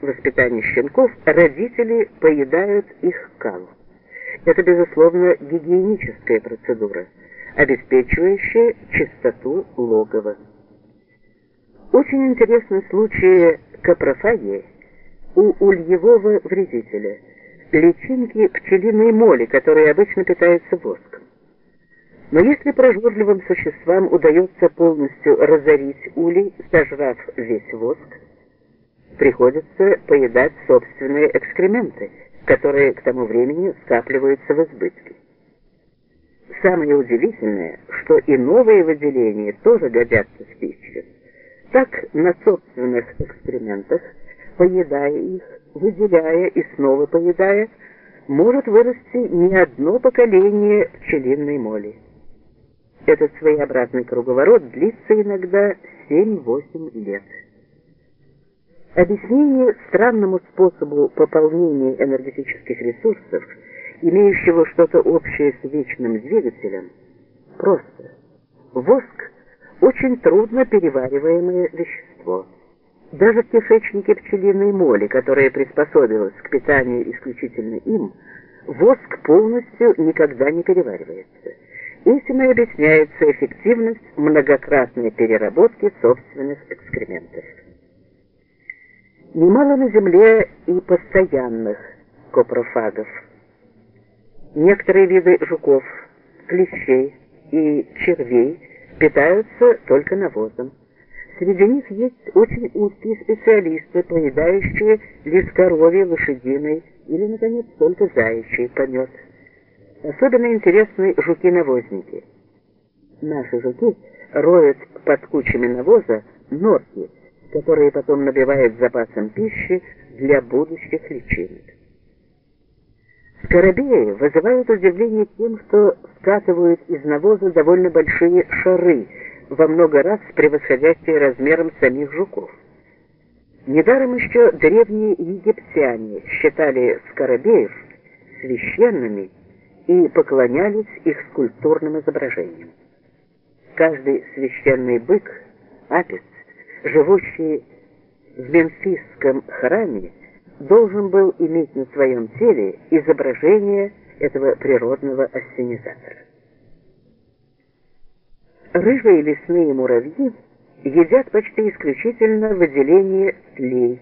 воспитания щенков родители поедают их кал. Это, безусловно, гигиеническая процедура, обеспечивающая чистоту логова. Очень интересный случай капрофагии у ульевого вредителя, личинки пчелиной моли, которые обычно питаются воском. Но если прожорливым существам удается полностью разорить улей, сожрав весь воск, приходится поедать собственные экскременты, которые к тому времени скапливаются в избытке. Самое удивительное, что и новые выделения тоже годятся в пищу. Так на собственных экскрементах, поедая их, выделяя и снова поедая, может вырасти не одно поколение пчелиной моли. Этот своеобразный круговорот длится иногда 7-8 лет. Объяснение странному способу пополнения энергетических ресурсов, имеющего что-то общее с вечным двигателем, просто. Воск – очень трудно перевариваемое вещество. Даже в кишечнике пчелиной моли, которая приспособилась к питанию исключительно им, воск полностью никогда не переваривается. Этим и объясняется эффективность многократной переработки собственных экскрементов. Немало на Земле и постоянных копрофагов. Некоторые виды жуков, клещей и червей питаются только навозом. Среди них есть очень узкие специалисты, поедающие лишь коровье, лошадиной или, наконец, только заячий помет. Особенно интересны жуки-навозники. Наши жуки роют под кучами навоза норки, которые потом набивают запасом пищи для будущих личинок. Скоробеи вызывают удивление тем, что скатывают из навоза довольно большие шары, во много раз превосходящие размером самих жуков. Недаром еще древние египтяне считали скоробеев священными и поклонялись их скульптурным изображениям. Каждый священный бык, апис, живущий в Мемфисском храме, должен был иметь на своем теле изображение этого природного ассенизатора. Рыжие лесные муравьи едят почти исключительно выделение тлей,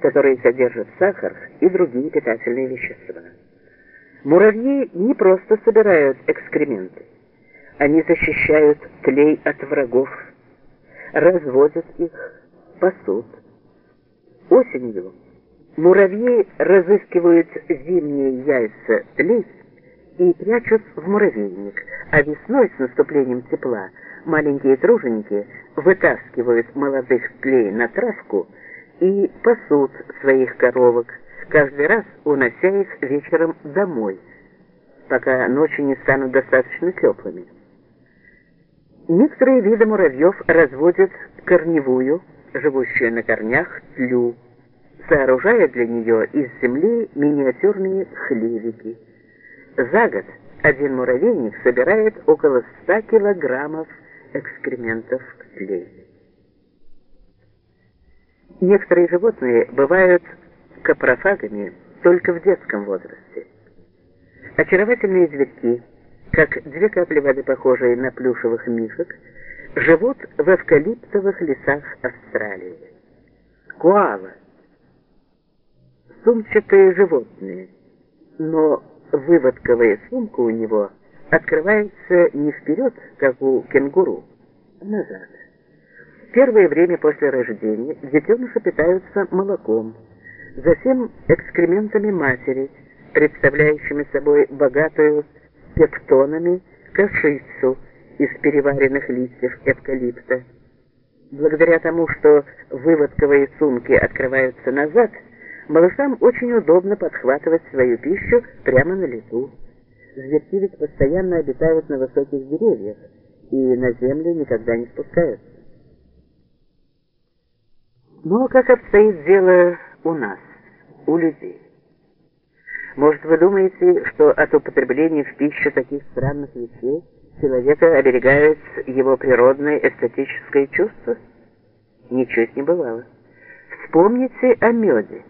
которые содержат сахар и другие питательные вещества. Муравьи не просто собирают экскременты, они защищают тлей от врагов, разводят их, пасут. Осенью муравьи разыскивают зимние яйца тлей и прячут в муравейник, а весной с наступлением тепла маленькие труженики вытаскивают молодых тлей на травку и пасут своих коровок, каждый раз унося их вечером домой, пока ночи не станут достаточно теплыми. Некоторые виды муравьев разводят корневую, живущую на корнях, тлю, сооружая для нее из земли миниатюрные хлевики. За год один муравейник собирает около 100 килограммов экскрементов тлей. Некоторые животные бывают капрофагами только в детском возрасте. Очаровательные зверьки, как две капли воды, похожие на плюшевых мишек, живут в эвкалиптовых лесах Австралии. Коала – сумчатые животные, но выводковая сумка у него открывается не вперед, как у кенгуру, а назад. Первое время после рождения детеныши питаются молоком, затем экскрементами матери, представляющими собой богатую пектонами кашицу из переваренных листьев эвкалипта. Благодаря тому, что выводковые сумки открываются назад, малышам очень удобно подхватывать свою пищу прямо на лету. Зверьки ведь постоянно обитают на высоких деревьях и на землю никогда не спускаются. Но как обстоит дело у нас, у людей? Может, вы думаете, что от употребления в пищу таких странных вещей человека оберегает его природное эстетическое чувство? Ничуть не бывало. Вспомните о меде.